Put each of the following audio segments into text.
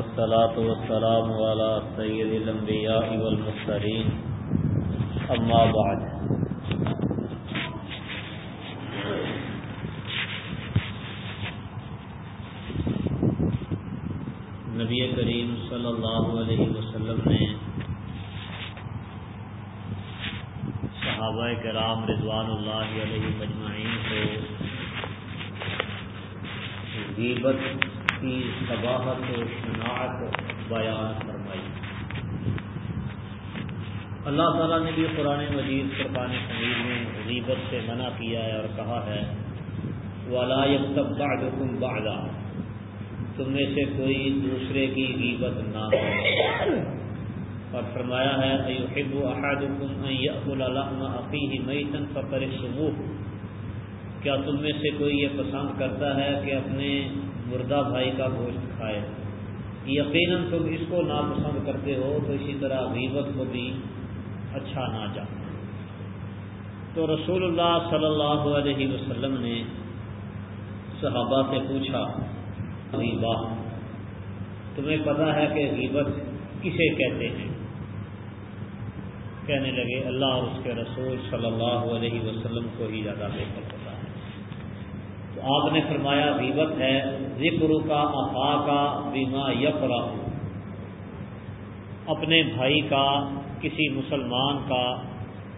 والصلاة والسلام على سيد الأنبياء والمرسلين. أما بعد. نبی کریم صلی اللہ علیہ وسلم نے صحابہ کرام رضوان اللہ علیہ مجمعین کو غیبت کی صباحت و شناعت بیان فرمائی۔ اللہ تعالیٰ نے بھی قرآن مجید قربان حمید میں غیبت سے منع کیا ہے اور کہا ہے، ولا يكتب بعضكم بعضا تم میں سے کوئی دوسرے کی غیبت نہ کرے۔ اور فرمایا ہے ایحب احدکم ان یاکل لحم اخیہ میتا فکرهوه کیا تم میں سے کوئی یہ پسند کرتا ہے کہ اپنے مردہ بھائی کا گوشت کھائے؟ یقیناً تم اس کو ناپسند کرتے ہو، تو اسی طرح غیبت کو بھی اچھا نہ جانا تو رسول اللہ صلی اللہ علیہ وسلم نے صحابہ سے پوچھا غیبہ تمہیں پتا ہے کہ غیبت کسے کہتے ہیں؟ کہنے لگے، اللہ اور اس کے رسول صلی اللہ علیہ وسلم کو ہی زیادہ بہتر ہے۔ تو آپ نے فرمایا، غیبت ہے، ذکر کا افا کا بیما یقرا اپنے بھائی کا، کسی مسلمان کا،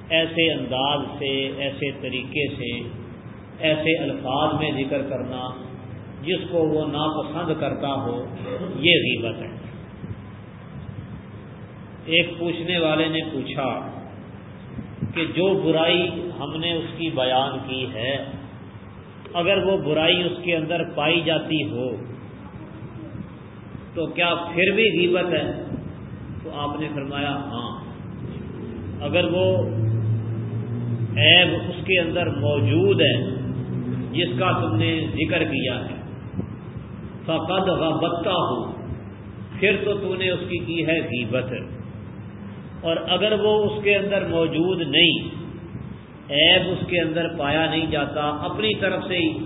ایسے انداز سے، ایسے طریقے سے، ایسے الفاظ میں ذکر کرنا جس کو وہ ناپسند کرتا ہو، یہ غیبت ہے۔ ایک پوچھنے والے نے پوچھا کہ جو برائی ہم نے اس کی بیان کی ہے اگر وہ برائی اس کے اندر پائی جاتی ہو، تو کیا پھر بھی غیبت ہے؟ تو آپ نے فرمایا ہاں۔ اگر وہ عیب اس کے اندر موجود ہے، جس کا تم نے ذکر کیا ہے۔ فقد غبتا ہو پھر تو تو نے اس کی کی ہے غیبت۔ اور اگر وہ اس کے اندر موجود نہیں عیب اس کے اندر پایا نہیں جاتا۔ اپنی طرف سے ہی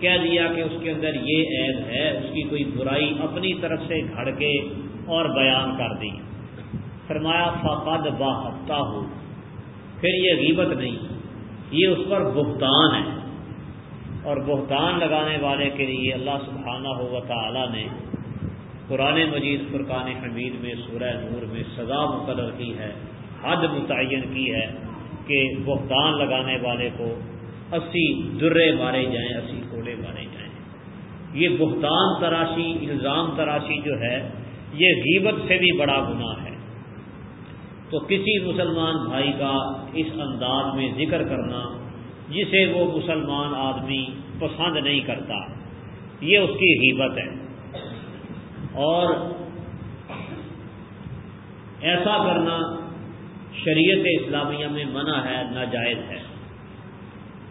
کہہ دیا کہ اس کے اندر یہ عیب ہے، اس کی کوئی برائی اپنی طرف سے گھڑ کے اور بیان کر دی۔ فرمایا، فقد باحتا ہو پھر یہ غیبت نہیں، یہ اس پر بہتان ہے۔ اور بہتان لگانے والے کے لیے اللہ سبحانہ ہو تعالی نے قرآن مجید، فرقان حمید میں، سورہ نور میں سزا مقرر کی ہے، حد متعین کی ہے۔ کہ بہتان لگانے والے کو اسی درے مارے جائیں، اسی کوڑے مارے جائیں۔ یہ بہتان تراشی، الزام تراشی جو ہے، یہ غیبت سے بھی بڑا گناہ ہے۔ تو کسی مسلمان بھائی کا اس انداز میں ذکر کرنا، جسے وہ مسلمان آدمی پسند نہیں کرتا، یہ اس کی غیبت ہے۔ اور ایسا کرنا شریعت اسلامیہ میں منع ہے، ناجائز ہے۔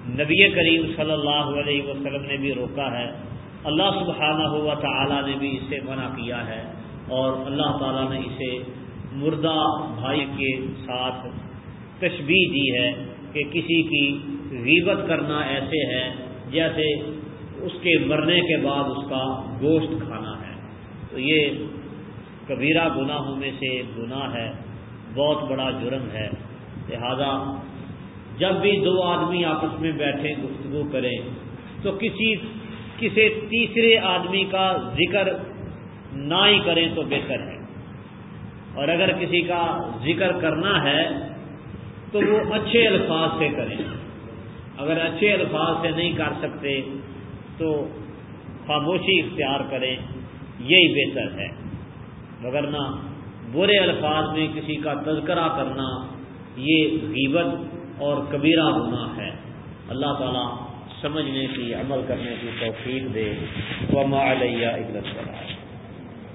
نبی کریم صلی اللہ علیہ وسلم نے بھی روکا ہے۔ اللہ سبحانہ ہوا تعالی نے بھی اسے منع کیا ہے اور اللہ تعالیٰ نے اسے مردہ بھائی کے ساتھ تشبیح دی ہے کہ کسی کی غیبت کرنا ایسے ہے جیسے اس کے مرنے کے بعد اس کا گوشت کھانا ہے۔ تو یہ کبیرہ گناہوں میں سے گناہ ہے۔ بہت بڑا جرم ہے۔ لہذا جب بھی دو آدمی آپس میں بیٹھیں، گفتگو کریں، تو کسی کسی تیسرے آدمی کا ذکر نہ ہی کریں تو بہتر ہے۔ اور اگر کسی کا ذکر کرنا ہے، تو وہ اچھے الفاظ سے کریں۔ اگر اچھے الفاظ سے نہیں کر سکتے، تو خاموشی اختیار کریں، یہی بہتر ہے۔ وگرنہ برے الفاظ میں کسی کا تذکرہ کرنا یہ غیبت اور کبیرہ گناہ ہے۔ اللہ تعالیٰ سمجھنے کی، عمل کرنے کی توفیق دے۔ وما علیہ عزت کرائے